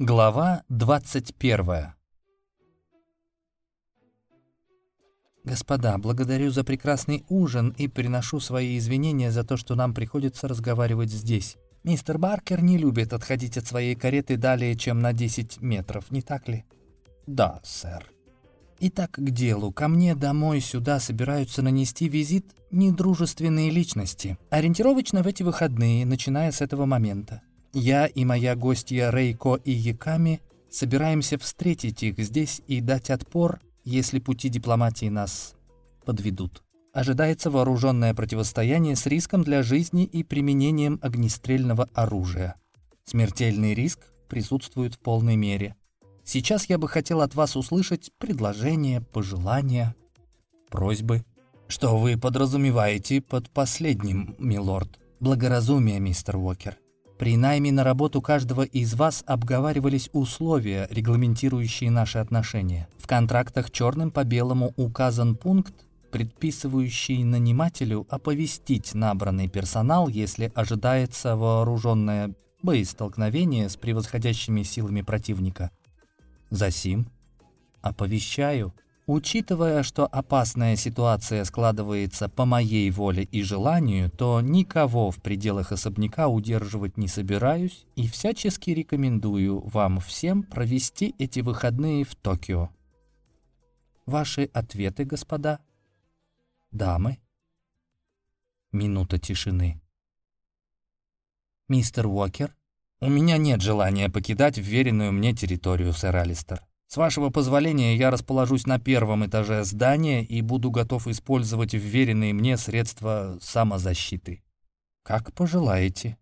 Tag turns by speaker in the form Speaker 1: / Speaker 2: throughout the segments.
Speaker 1: Глава 21 «Господа, благодарю за прекрасный ужин и приношу свои извинения за то, что нам приходится разговаривать здесь. Мистер Баркер не любит отходить от своей кареты далее, чем на 10 метров, не так ли?» «Да, сэр». Итак, к делу. Ко мне домой сюда собираются нанести визит недружественные личности. Ориентировочно в эти выходные, начиная с этого момента. Я и моя гостья Рейко и Яками собираемся встретить их здесь и дать отпор, если пути дипломатии нас подведут. Ожидается вооруженное противостояние с риском для жизни и применением огнестрельного оружия. Смертельный риск присутствует в полной мере. Сейчас я бы хотел от вас услышать предложения, пожелания, просьбы. Что вы подразумеваете под последним, милорд? Благоразумие, мистер Уокер. При найме на работу каждого из вас обговаривались условия, регламентирующие наши отношения. В контрактах черным по белому указан пункт, предписывающий нанимателю оповестить набранный персонал, если ожидается вооруженное боестолкновение с превосходящими силами противника. Засим, оповещаю, Учитывая, что опасная ситуация складывается по моей воле и желанию, то никого в пределах особняка удерживать не собираюсь и всячески рекомендую вам всем провести эти выходные в Токио. Ваши ответы, господа? Дамы? Минута тишины. Мистер Уокер, у меня нет желания покидать вверенную мне территорию, сэр Алистер. С вашего позволения я расположусь на первом этаже здания и буду готов использовать вверенные мне средства самозащиты. Как пожелаете.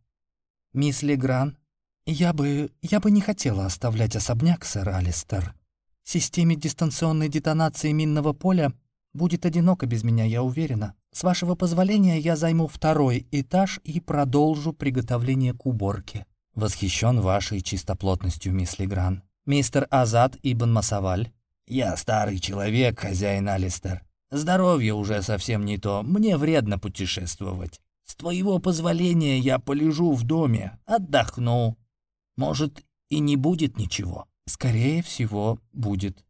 Speaker 1: Мисс Легран, я бы... я бы не хотела оставлять особняк, сэр Алистер. Системе дистанционной детонации минного поля будет одиноко без меня, я уверена. С вашего позволения я займу второй этаж и продолжу приготовление к уборке. Восхищен вашей чистоплотностью, мисс Легран. «Мистер Азад Ибн Масаваль?» «Я старый человек, хозяин Алистер. Здоровье уже совсем не то, мне вредно путешествовать. С твоего позволения я полежу в доме, отдохну. Может, и не будет ничего?» «Скорее всего, будет».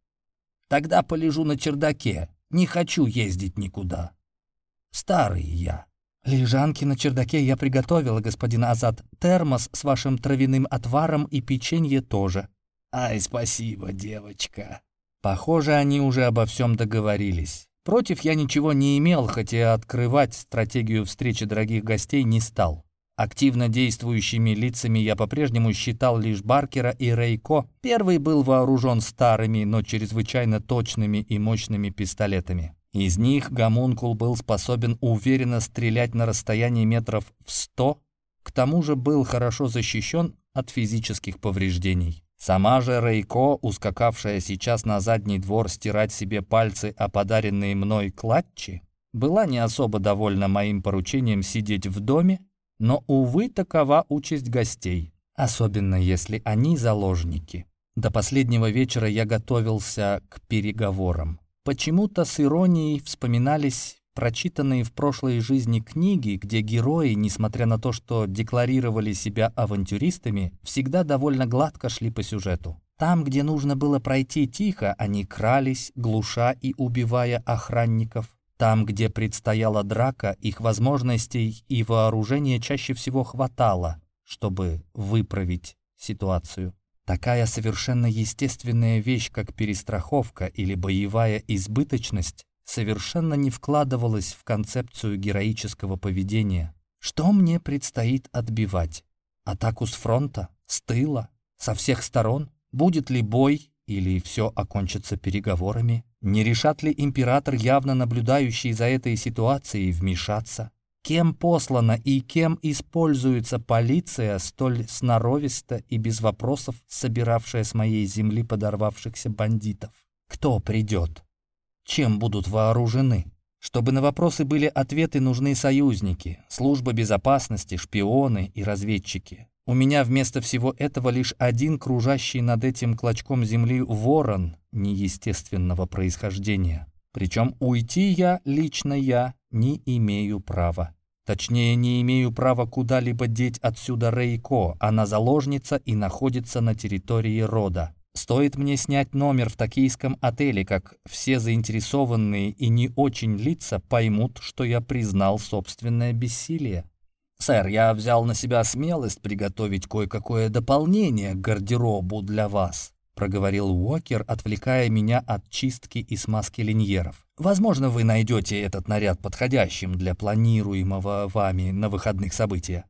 Speaker 1: «Тогда полежу на чердаке, не хочу ездить никуда. Старый я». «Лежанки на чердаке я приготовила, господин Азад. Термос с вашим травяным отваром и печенье тоже. «Ай, спасибо, девочка». Похоже, они уже обо всем договорились. Против я ничего не имел, хотя открывать стратегию встречи дорогих гостей не стал. Активно действующими лицами я по-прежнему считал лишь Баркера и Рейко. Первый был вооружен старыми, но чрезвычайно точными и мощными пистолетами. Из них гомункул был способен уверенно стрелять на расстоянии метров в сто, к тому же был хорошо защищен от физических повреждений. Сама же Рейко, ускакавшая сейчас на задний двор стирать себе пальцы о подаренные мной клатчи, была не особо довольна моим поручением сидеть в доме, но, увы, такова участь гостей, особенно если они заложники. До последнего вечера я готовился к переговорам. Почему-то с иронией вспоминались прочитанные в прошлой жизни книги, где герои, несмотря на то, что декларировали себя авантюристами, всегда довольно гладко шли по сюжету. Там, где нужно было пройти тихо, они крались, глуша и убивая охранников. Там, где предстояла драка, их возможностей и вооружения чаще всего хватало, чтобы выправить ситуацию. Такая совершенно естественная вещь, как перестраховка или боевая избыточность, совершенно не вкладывалось в концепцию героического поведения. Что мне предстоит отбивать? Атаку с фронта? С тыла? Со всех сторон? Будет ли бой? Или все окончится переговорами? Не решат ли император, явно наблюдающий за этой ситуацией, вмешаться? Кем послана и кем используется полиция, столь сноровисто и без вопросов собиравшая с моей земли подорвавшихся бандитов? Кто придет? Чем будут вооружены? Чтобы на вопросы были ответы, нужны союзники, служба безопасности, шпионы и разведчики. У меня вместо всего этого лишь один кружащий над этим клочком земли ворон неестественного происхождения. Причем уйти я, лично я, не имею права. Точнее, не имею права куда-либо деть отсюда Рейко. Она заложница и находится на территории рода. Стоит мне снять номер в токийском отеле, как все заинтересованные и не очень лица поймут, что я признал собственное бессилие. «Сэр, я взял на себя смелость приготовить кое-какое дополнение к гардеробу для вас», проговорил Уокер, отвлекая меня от чистки и смазки линьеров. «Возможно, вы найдете этот наряд подходящим для планируемого вами на выходных события».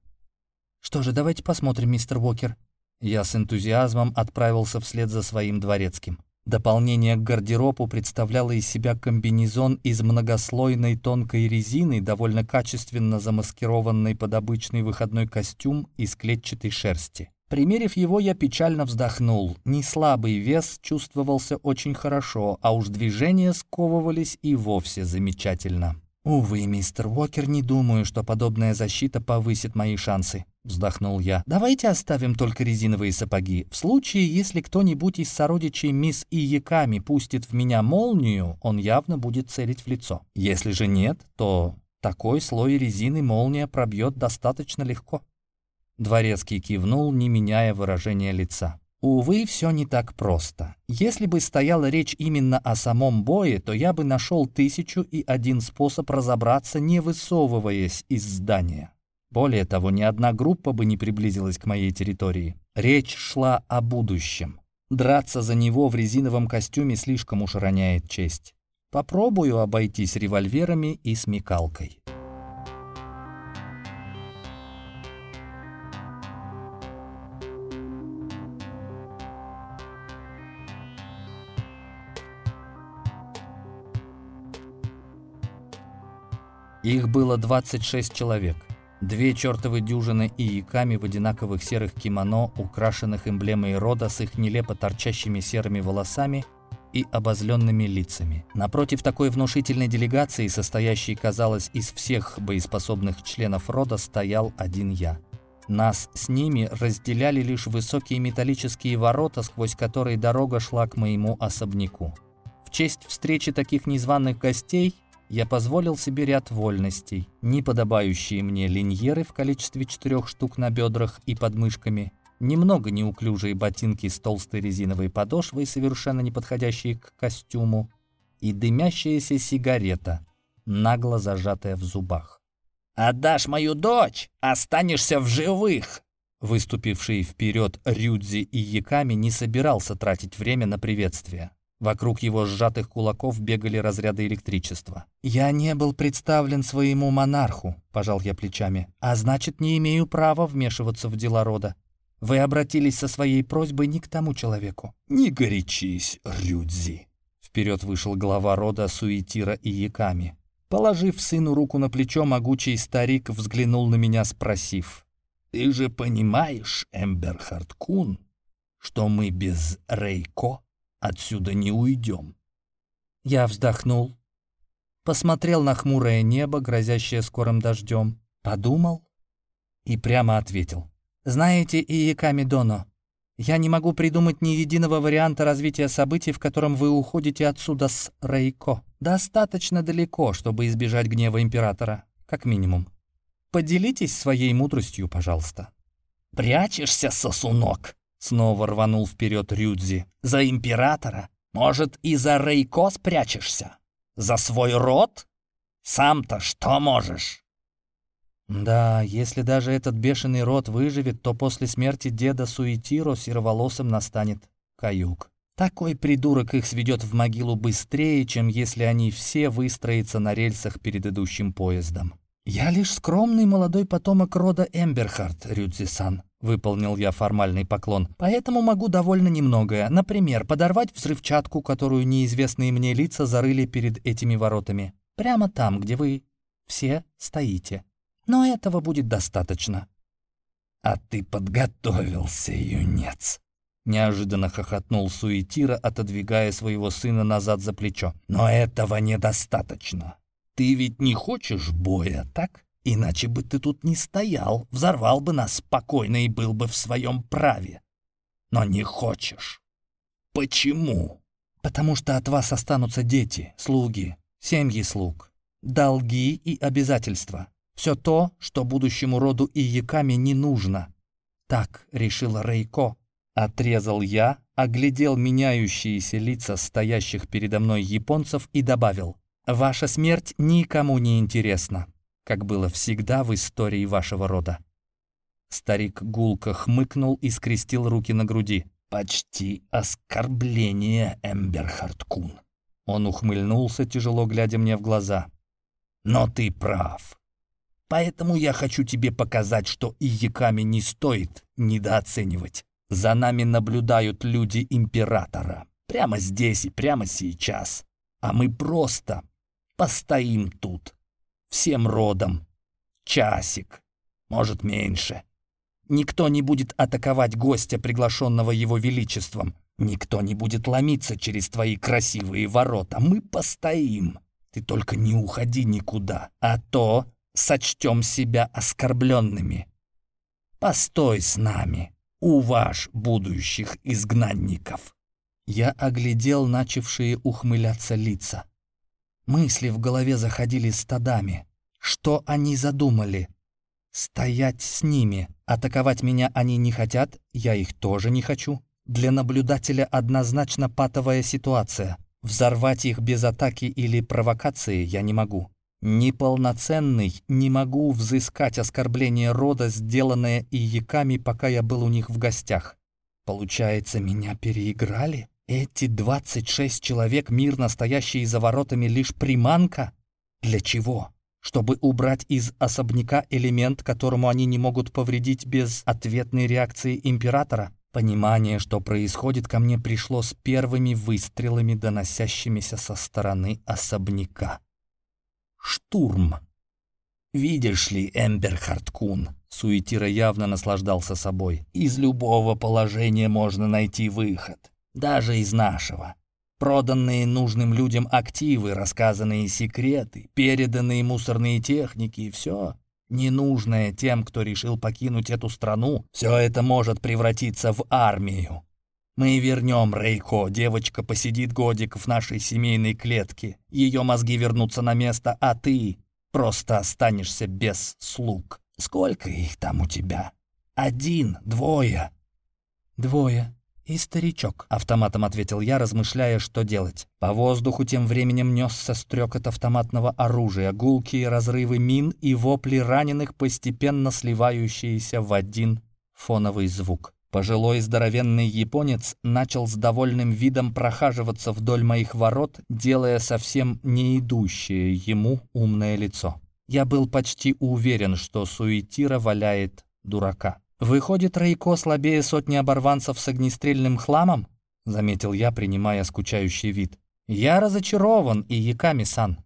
Speaker 1: «Что же, давайте посмотрим, мистер Уокер». Я с энтузиазмом отправился вслед за своим дворецким. Дополнение к гардеробу представляло из себя комбинезон из многослойной тонкой резины, довольно качественно замаскированный под обычный выходной костюм из клетчатой шерсти. Примерив его, я печально вздохнул. Неслабый вес чувствовался очень хорошо, а уж движения сковывались и вовсе замечательно. «Увы, мистер Уокер, не думаю, что подобная защита повысит мои шансы», — вздохнул я. «Давайте оставим только резиновые сапоги. В случае, если кто-нибудь из сородичей мисс Ияками пустит в меня молнию, он явно будет целить в лицо. Если же нет, то такой слой резины молния пробьет достаточно легко». Дворецкий кивнул, не меняя выражения лица. Увы, все не так просто. Если бы стояла речь именно о самом бое, то я бы нашел тысячу и один способ разобраться, не высовываясь из здания. Более того, ни одна группа бы не приблизилась к моей территории. Речь шла о будущем. Драться за него в резиновом костюме слишком уж роняет честь. Попробую обойтись револьверами и смекалкой. Их было 26 человек. Две чертовы дюжины и яками в одинаковых серых кимоно, украшенных эмблемой рода с их нелепо торчащими серыми волосами и обозленными лицами. Напротив такой внушительной делегации, состоящей, казалось, из всех боеспособных членов рода, стоял один я. Нас с ними разделяли лишь высокие металлические ворота, сквозь которые дорога шла к моему особняку. В честь встречи таких незваных гостей я позволил себе ряд вольностей, неподобающие мне линьеры в количестве четырех штук на бедрах и подмышками, немного неуклюжие ботинки с толстой резиновой подошвой, совершенно не подходящие к костюму, и дымящаяся сигарета, нагло зажатая в зубах. «Отдашь мою дочь, останешься в живых!» Выступивший вперед Рюдзи и Яками не собирался тратить время на приветствие. Вокруг его сжатых кулаков бегали разряды электричества. «Я не был представлен своему монарху», — пожал я плечами, «а значит, не имею права вмешиваться в дела рода. Вы обратились со своей просьбой не к тому человеку».
Speaker 2: «Не горячись, Рюдзи», — вперед вышел глава рода Суетира и Яками. Положив сыну руку на плечо, могучий старик взглянул на меня, спросив, «Ты же понимаешь, Эмберхард Кун, что мы без Рейко Отсюда не уйдем.
Speaker 1: Я вздохнул, посмотрел на хмурое небо, грозящее скорым дождем, подумал и прямо ответил. «Знаете, Иеками Доно, я не могу придумать ни единого варианта развития событий, в котором вы уходите отсюда с Рейко. Достаточно далеко, чтобы избежать гнева Императора, как минимум. Поделитесь своей мудростью, пожалуйста».
Speaker 2: «Прячешься, сосунок?» Снова рванул вперед Рюдзи. «За императора? Может, и за Рейко спрячешься? За свой род? Сам-то что можешь?»
Speaker 1: Да, если даже этот бешеный род выживет, то после смерти деда Суетиро сероволосым настанет каюк. Такой придурок их сведет в могилу быстрее, чем если они все выстроятся на рельсах перед идущим поездом. «Я лишь скромный молодой потомок рода Эмберхард, Рюдзи-сан», Выполнил я формальный поклон. Поэтому могу довольно немногое. Например, подорвать взрывчатку, которую неизвестные мне лица зарыли перед этими воротами. Прямо там, где вы все стоите. Но этого будет достаточно.
Speaker 2: «А ты подготовился, юнец!» Неожиданно хохотнул Суетира, отодвигая своего сына назад за плечо. «Но этого недостаточно. Ты ведь не хочешь боя, так?» Иначе бы ты тут не стоял, взорвал бы нас спокойно и был бы в своем праве. Но не хочешь. Почему?
Speaker 1: Потому что от вас останутся дети, слуги, семьи слуг, долги и обязательства. Все то, что будущему роду Ияками не нужно. Так решила Рейко. Отрезал я, оглядел меняющиеся лица стоящих передо мной японцев и добавил. «Ваша смерть никому не интересна, как было всегда в истории вашего рода». Старик гулко хмыкнул и скрестил руки на груди. «Почти оскорбление, Эмберхард Кун». Он ухмыльнулся, тяжело глядя мне в глаза. «Но ты прав. Поэтому я хочу тебе показать, что и Яками не стоит недооценивать. За нами наблюдают люди Императора. Прямо здесь и прямо сейчас. А мы просто постоим тут. Всем родом. Часик. Может, меньше. Никто не будет атаковать гостя, приглашенного его величеством. Никто не будет ломиться через твои красивые ворота. Мы постоим. Ты только не уходи никуда, а то сочтем себя оскорбленными. Постой с нами, у ваш будущих изгнанников». Я оглядел начавшие ухмыляться лица. Мысли в голове заходили стадами. Что они задумали? Стоять с ними. Атаковать меня они не хотят, я их тоже не хочу. Для наблюдателя однозначно патовая ситуация. Взорвать их без атаки или провокации я не могу. Неполноценный, не могу взыскать оскорбление рода, сделанное и яками, пока я был у них в гостях. Получается, меня переиграли? Эти 26 человек, мирно стоящие за воротами, лишь приманка? Для чего? Чтобы убрать из особняка элемент, которому они не могут повредить без ответной реакции императора? Понимание, что происходит, ко мне пришло с первыми выстрелами, доносящимися со стороны особняка штурм. «Видишь ли, Эмберхард Кун», — Суетира явно наслаждался собой, «из любого положения можно найти выход, даже из нашего. Проданные нужным людям активы, рассказанные секреты, переданные мусорные техники и все, ненужное тем, кто решил покинуть эту страну, все это может превратиться в армию. Мы вернем Рейко, девочка посидит годик в нашей семейной клетке. Ее мозги вернутся на место, а ты просто останешься без слуг. Сколько их там у тебя? Один, двое? Двое. «И старичок», — автоматом ответил я, размышляя, что делать. По воздуху тем временем несся стрекот автоматного оружия, гулкие разрывы мин и вопли раненых, постепенно сливающиеся в один фоновый звук. Пожилой здоровенный японец начал с довольным видом прохаживаться вдоль моих ворот, делая совсем не идущее ему умное лицо. Я был почти уверен, что Суетира валяет дурака. «Выходит, Рейко слабее сотни оборванцев с огнестрельным хламом?» — заметил я, принимая скучающий вид. «Я разочарован, и Яками-сан».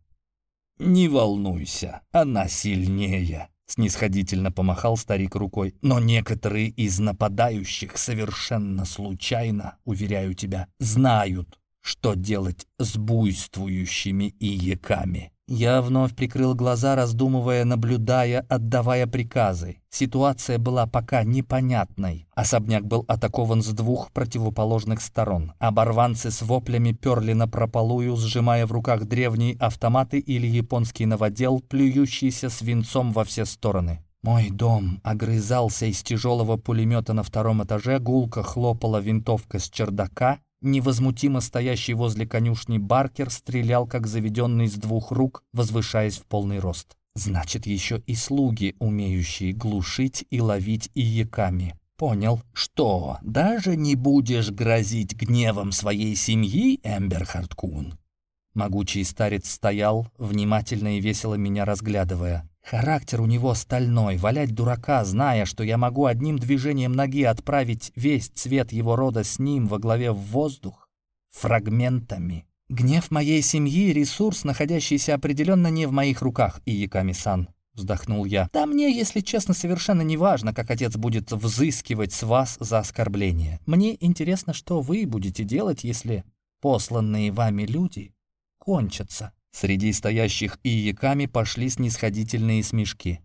Speaker 1: «Не волнуйся, она сильнее», Снисходительно помахал старик рукой. Но некоторые из нападающих совершенно случайно, уверяю тебя, знают, что делать с буйствующими ияками. Я вновь прикрыл глаза, раздумывая, наблюдая, отдавая приказы. Ситуация была пока непонятной. Особняк был атакован с двух противоположных сторон. Оборванцы с воплями перли на прополую, сжимая в руках древние автоматы или японский новодел, плюющийся свинцом во все стороны. Мой дом огрызался из тяжелого пулемета на втором этаже, гулко хлопала винтовка с чердака, Невозмутимо стоящий возле конюшни Баркер стрелял, как заведенный с двух рук, возвышаясь в полный рост. Значит, еще и слуги, умеющие глушить и ловить ияками. Понял. Что, даже не будешь грозить гневом своей семьи, Эмберхард Кун? Могучий старец стоял, внимательно и весело меня разглядывая. Характер у него стальной, валять дурака, зная, что я могу одним движением ноги отправить весь цвет его рода с ним во главе в воздух, фрагментами. Гнев моей семьи — ресурс, находящийся определенно не в моих руках, Ияками-сан. Вздохнул я. Да мне, если честно, совершенно не важно, как отец будет взыскивать с вас за оскорбление. Мне интересно, что вы будете делать, если посланные вами люди кончатся. Среди стоящих ияками пошли снисходительные смешки.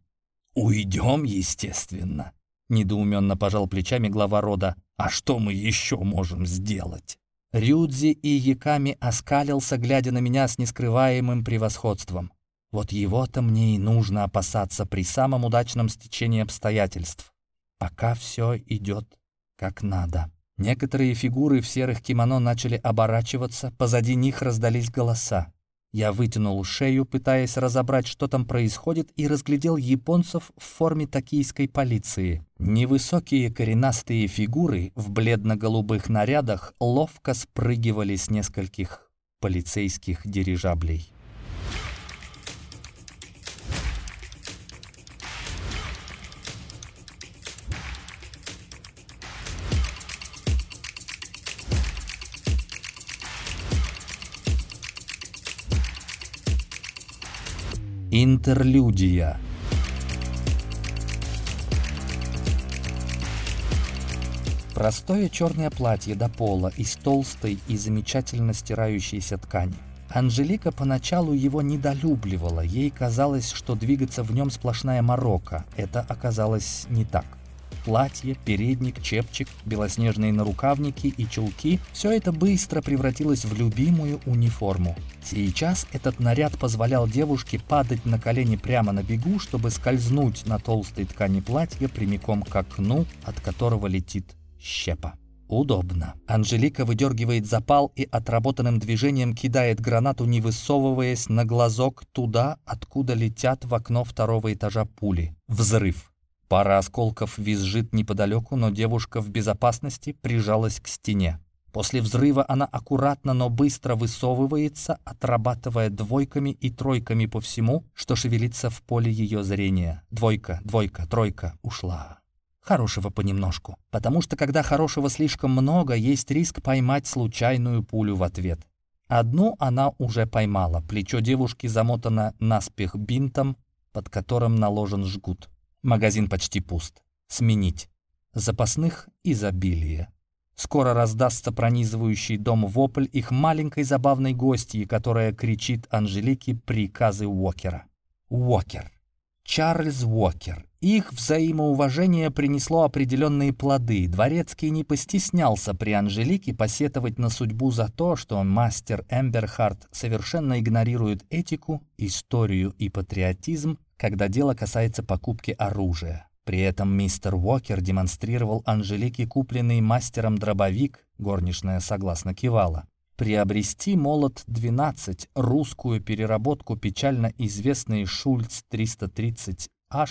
Speaker 1: «Уйдем, естественно», — недоуменно пожал плечами глава рода. «А что мы еще можем сделать?» Рюдзи и Яками оскалился, глядя на меня с нескрываемым превосходством. Вот его-то мне и нужно опасаться при самом удачном стечении обстоятельств. Пока все идет как надо. Некоторые фигуры в серых кимоно начали оборачиваться, позади них раздались голоса. Я вытянул шею, пытаясь разобрать, что там происходит, и разглядел японцев в форме токийской полиции. Невысокие коренастые фигуры в бледно-голубых нарядах ловко спрыгивали с нескольких полицейских дирижаблей. Интерлюдия. Простое черное платье до пола из толстой и замечательно стирающейся ткани. Анжелика поначалу его недолюбливала, ей казалось, что двигаться в нем сплошная морока. Это оказалось не так. Платье, передник, чепчик, белоснежные нарукавники и чулки – все это быстро превратилось в любимую униформу. Сейчас этот наряд позволял девушке падать на колени прямо на бегу, чтобы скользнуть на толстой ткани платья прямиком к окну, от которого летит щепа. Удобно. Анжелика выдергивает запал и отработанным движением кидает гранату, не высовываясь на глазок туда, откуда летят в окно второго этажа пули. Взрыв. Пара осколков визжит неподалеку, но девушка в безопасности прижалась к стене. После взрыва она аккуратно, но быстро высовывается, отрабатывая двойками и тройками по всему, что шевелится в поле ее зрения. Двойка, двойка, тройка ушла. Хорошего понемножку. Потому что когда хорошего слишком много, есть риск поймать случайную пулю в ответ. Одну она уже поймала. Плечо девушки замотано наспех бинтом, под которым наложен жгут. Магазин почти пуст. Сменить. Запасных изобилие. Скоро раздастся пронизывающий дом вопль их маленькой забавной гостьи, которая кричит Анжелике приказы Уокера. Уокер. Чарльз Уокер. Их взаимоуважение принесло определенные плоды. Дворецкий не постеснялся при Анжелике посетовать на судьбу за то, что мастер Эмберхарт совершенно игнорирует этику, историю и патриотизм, когда дело касается покупки оружия. При этом мистер Уокер демонстрировал Анжелике купленный мастером дробовик, горничная согласно кивала. Приобрести молот-12, русскую переработку печально известный Шульц-330H,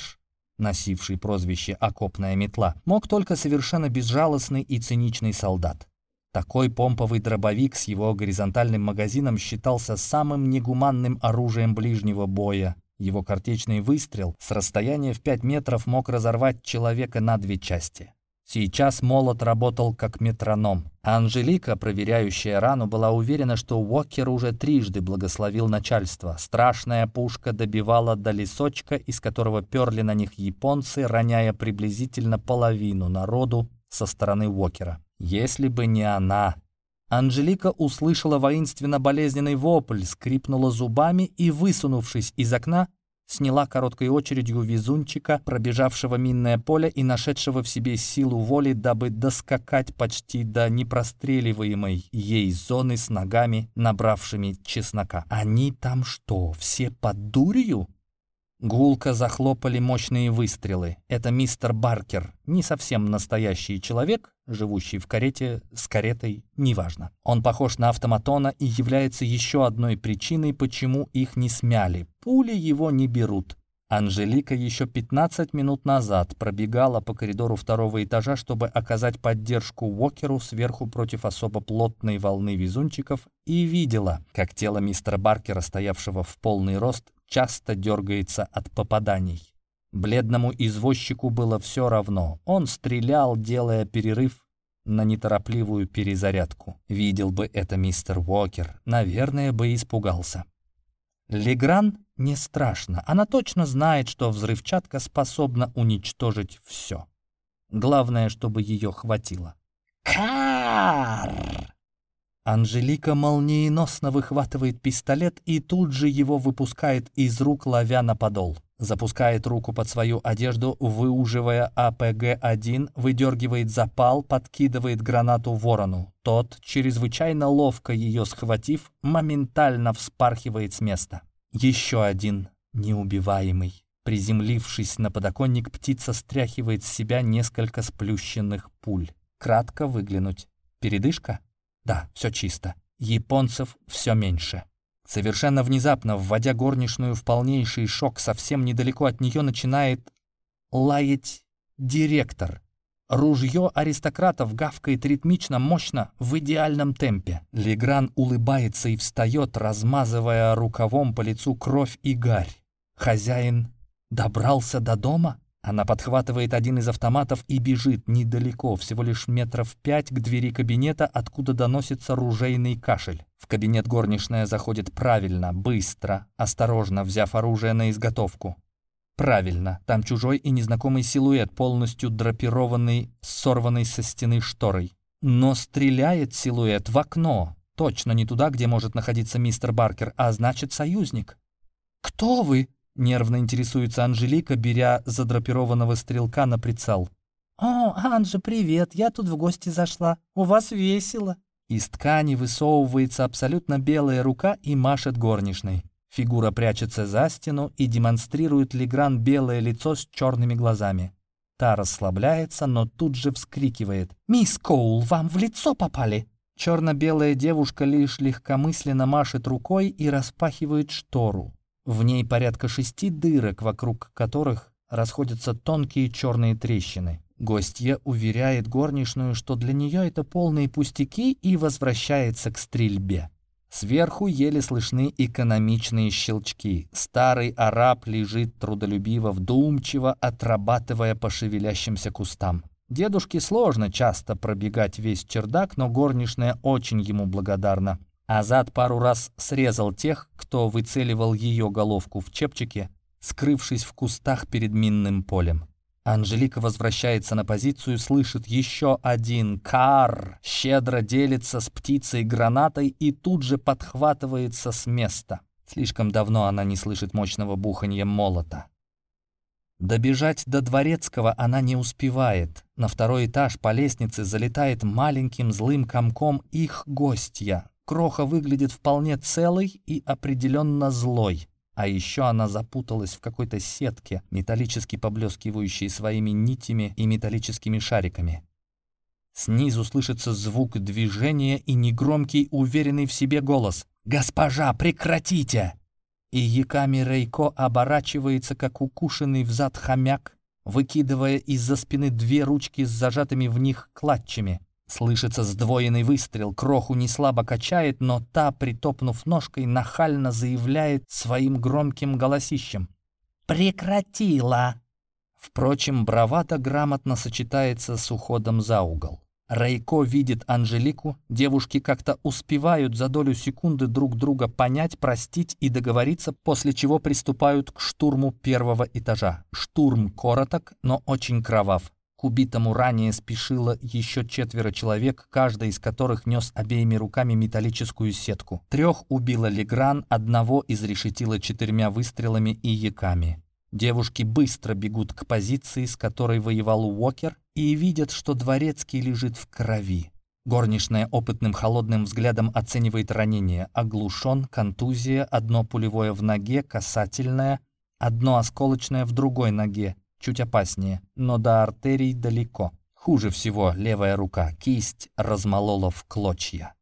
Speaker 1: носивший прозвище «окопная метла», мог только совершенно безжалостный и циничный солдат. Такой помповый дробовик с его горизонтальным магазином считался самым негуманным оружием ближнего боя, его картечный выстрел с расстояния в 5 метров мог разорвать человека на две части. Сейчас молот работал как метроном. Анжелика, проверяющая рану, была уверена, что Уокер уже трижды благословил начальство. Страшная пушка добивала до лесочка, из которого перли на них японцы, роняя приблизительно половину народу со стороны Уокера. Если бы не она, Анжелика услышала воинственно-болезненный вопль, скрипнула зубами и, высунувшись из окна, сняла короткой очередью везунчика, пробежавшего минное поле и нашедшего в себе силу воли, дабы доскакать почти до непростреливаемой ей зоны с ногами, набравшими чеснока. «Они там что, все под дурью?» Гулко захлопали мощные выстрелы. Это мистер Баркер, не совсем настоящий человек, живущий в карете с каретой, неважно. Он похож на автоматона и является еще одной причиной, почему их не смяли. Пули его не берут. Анжелика еще 15 минут назад пробегала по коридору второго этажа, чтобы оказать поддержку Уокеру сверху против особо плотной волны везунчиков, и видела, как тело мистера Баркера, стоявшего в полный рост, часто дергается от попаданий. Бледному извозчику было все равно. Он стрелял, делая перерыв на неторопливую перезарядку. Видел бы это мистер Уокер, наверное, бы испугался. Легран не страшно. Она точно знает, что взрывчатка способна уничтожить все. Главное, чтобы ее хватило. Кар! Анжелика молниеносно выхватывает пистолет и тут же его выпускает из рук, ловя на подол. Запускает руку под свою одежду, выуживая АПГ-1, выдергивает запал, подкидывает гранату ворону. Тот, чрезвычайно ловко ее схватив, моментально вспархивает с места. Еще один неубиваемый. Приземлившись на подоконник, птица стряхивает с себя несколько сплющенных пуль. Кратко выглянуть. Передышка? Да, все чисто. Японцев все меньше. Совершенно внезапно, вводя горничную в полнейший шок, совсем недалеко от нее начинает лаять директор. Ружье аристократов гавкает ритмично, мощно, в идеальном темпе. Легран улыбается и встает, размазывая рукавом по лицу кровь и гарь. Хозяин добрался до дома? Она подхватывает один из автоматов и бежит недалеко, всего лишь метров пять к двери кабинета, откуда доносится ружейный кашель. В кабинет горничная заходит правильно, быстро, осторожно, взяв оружие на изготовку. Правильно, там чужой и незнакомый силуэт, полностью драпированный, сорванный со стены шторой. Но стреляет силуэт в окно. Точно не туда, где может находиться мистер Баркер, а значит союзник. «Кто вы?» — нервно интересуется Анжелика, беря задрапированного стрелка на прицел. «О, Анжи, привет, я тут в гости зашла. У вас весело». Из ткани высовывается абсолютно белая рука и машет горничной. Фигура прячется за стену и демонстрирует Легран белое лицо с черными глазами. Та расслабляется, но тут же вскрикивает. «Мисс Коул, вам в лицо попали!» Черно-белая девушка лишь легкомысленно машет рукой и распахивает штору. В ней порядка шести дырок, вокруг которых расходятся тонкие черные трещины. Гостья уверяет горничную, что для нее это полные пустяки и возвращается к стрельбе. Сверху еле слышны экономичные щелчки. Старый араб лежит трудолюбиво, вдумчиво, отрабатывая по шевелящимся кустам. Дедушке сложно часто пробегать весь чердак, но горничная очень ему благодарна. Азат пару раз срезал тех, кто выцеливал ее головку в чепчике, скрывшись в кустах перед минным полем. Анжелика возвращается на позицию, слышит еще один «Кар!», щедро делится с птицей гранатой и тут же подхватывается с места. Слишком давно она не слышит мощного буханья молота. Добежать до Дворецкого она не успевает. На второй этаж по лестнице залетает маленьким злым комком их гостья. Кроха выглядит вполне целой и определенно злой. А еще она запуталась в какой-то сетке, металлически поблескивающей своими нитями и металлическими шариками. Снизу слышится звук движения и негромкий, уверенный в себе голос. «Госпожа, прекратите!» И Яками Рейко оборачивается, как укушенный взад хомяк, выкидывая из-за спины две ручки с зажатыми в них клатчами. Слышится сдвоенный выстрел, кроху не слабо качает, но та, притопнув ножкой, нахально заявляет своим громким голосищем. «Прекратила!» Впрочем, бравада грамотно сочетается с уходом за угол. Рейко видит Анжелику, девушки как-то успевают за долю секунды друг друга понять, простить и договориться, после чего приступают к штурму первого этажа. Штурм короток, но очень кровав. К убитому ранее спешило еще четверо человек, каждый из которых нес обеими руками металлическую сетку. Трех убила Легран, одного изрешетила четырьмя выстрелами и яками. Девушки быстро бегут к позиции, с которой воевал Уокер, и видят, что дворецкий лежит в крови. Горничная опытным холодным взглядом оценивает ранение. Оглушен, контузия, одно пулевое в ноге, касательное, одно осколочное в другой ноге чуть опаснее, но до артерий далеко. Хуже всего левая рука, кисть размолола в клочья.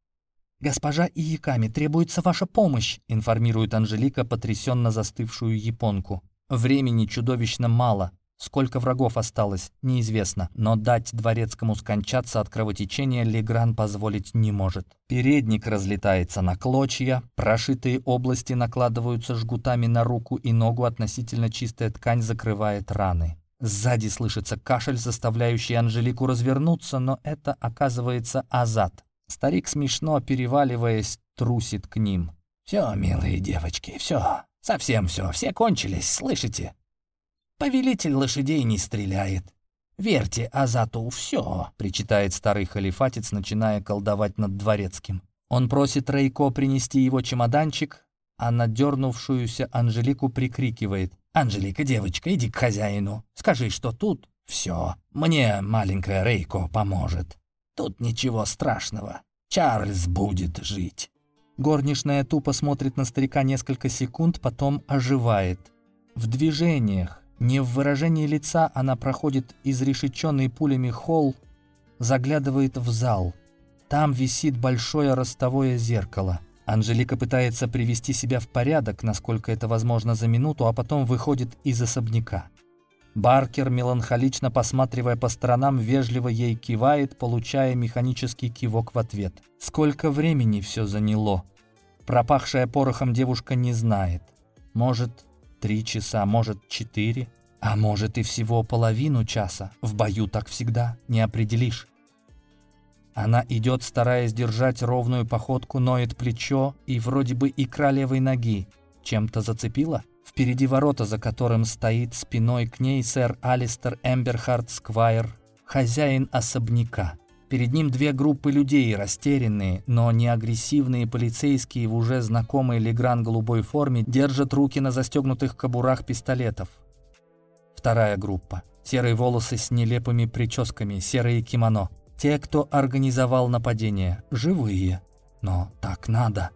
Speaker 1: «Госпожа Ияками, требуется ваша помощь», — информирует Анжелика потрясенно застывшую японку. «Времени чудовищно мало. Сколько врагов осталось, неизвестно, но дать дворецкому скончаться от кровотечения Легран позволить не может. Передник разлетается на клочья, прошитые области накладываются жгутами на руку и ногу, относительно чистая ткань закрывает раны. Сзади слышится кашель, заставляющий Анжелику развернуться, но это оказывается Азат. Старик, смешно переваливаясь, трусит к ним. «Все, милые девочки, все, совсем все, все кончились, слышите? Повелитель лошадей не стреляет. Верьте Азату все, причитает старый халифатец, начиная колдовать над дворецким. Он просит Рейко принести его чемоданчик, а на дернувшуюся Анжелику прикрикивает. «Анжелика, девочка, иди к хозяину. Скажи, что тут все. Мне маленькая Рейко поможет. Тут ничего страшного. Чарльз будет жить». Горничная тупо смотрит на старика несколько секунд, потом оживает. В движениях, не в выражении лица, она проходит изрешеченный пулями холл, заглядывает в зал. Там висит большое ростовое зеркало. Анжелика пытается привести себя в порядок, насколько это возможно за минуту, а потом выходит из особняка. Баркер, меланхолично посматривая по сторонам, вежливо ей кивает, получая механический кивок в ответ. Сколько времени все заняло? Пропахшая порохом девушка не знает. Может, три часа, может, четыре, а может и всего половину часа. В бою так всегда, не определишь. Она идет, стараясь держать ровную походку, ноет плечо и вроде бы икра левой ноги. Чем-то зацепила? Впереди ворота, за которым стоит спиной к ней сэр Алистер Эмберхард Сквайр, хозяин особняка. Перед ним две группы людей, растерянные, но не агрессивные полицейские в уже знакомой Легран голубой форме держат руки на застегнутых кобурах пистолетов. Вторая группа. Серые волосы с нелепыми прическами, серые кимоно. Те, кто организовал нападение, живые. Но так надо.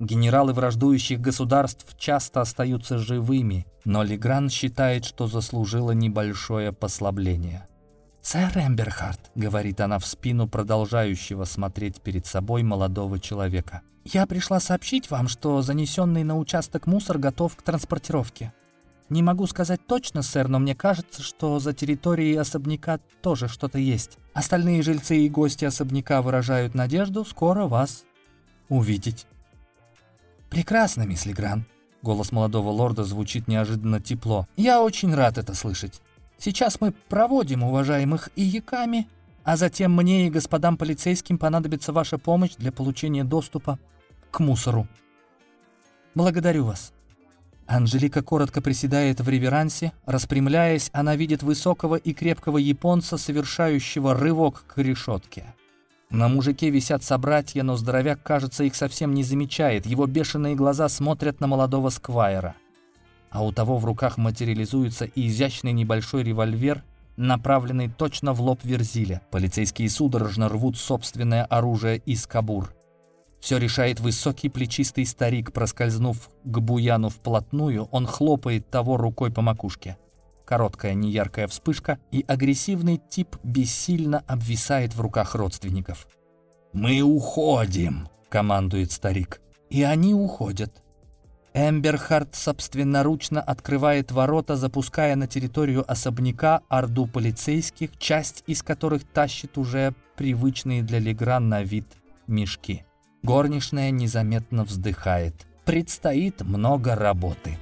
Speaker 1: Генералы враждующих государств часто остаются живыми, но Легран считает, что заслужила небольшое послабление. «Сэр Эмберхарт», — говорит она в спину продолжающего смотреть перед собой молодого человека, «я пришла сообщить вам, что занесенный на участок мусор готов к транспортировке. Не могу сказать точно, сэр, но мне кажется, что за территорией особняка тоже что-то есть. Остальные жильцы и гости особняка выражают надежду скоро вас увидеть. «Прекрасно, мисс Легран». Голос молодого лорда звучит неожиданно тепло. «Я очень рад это слышать. Сейчас мы проводим уважаемых ияками, а затем мне и господам полицейским понадобится ваша помощь для получения доступа к мусору. Благодарю вас». Анжелика коротко приседает в реверансе. Распрямляясь, она видит высокого и крепкого японца, совершающего рывок к решетке. На мужике висят собратья, но здоровяк, кажется, их совсем не замечает. Его бешеные глаза смотрят на молодого сквайра. А у того в руках материализуется изящный небольшой револьвер, направленный точно в лоб Верзиля. Полицейские судорожно рвут собственное оружие из кабур. Все решает высокий плечистый старик, проскользнув к Буяну вплотную, он хлопает того рукой по макушке. Короткая неяркая вспышка, и агрессивный тип бессильно обвисает в руках родственников.
Speaker 2: «Мы уходим!» — командует старик.
Speaker 1: И они уходят. Эмберхард собственноручно открывает ворота, запуская на территорию особняка орду полицейских, часть из которых тащит уже привычные для Легран на вид мешки. Горничная незаметно вздыхает. Предстоит много работы.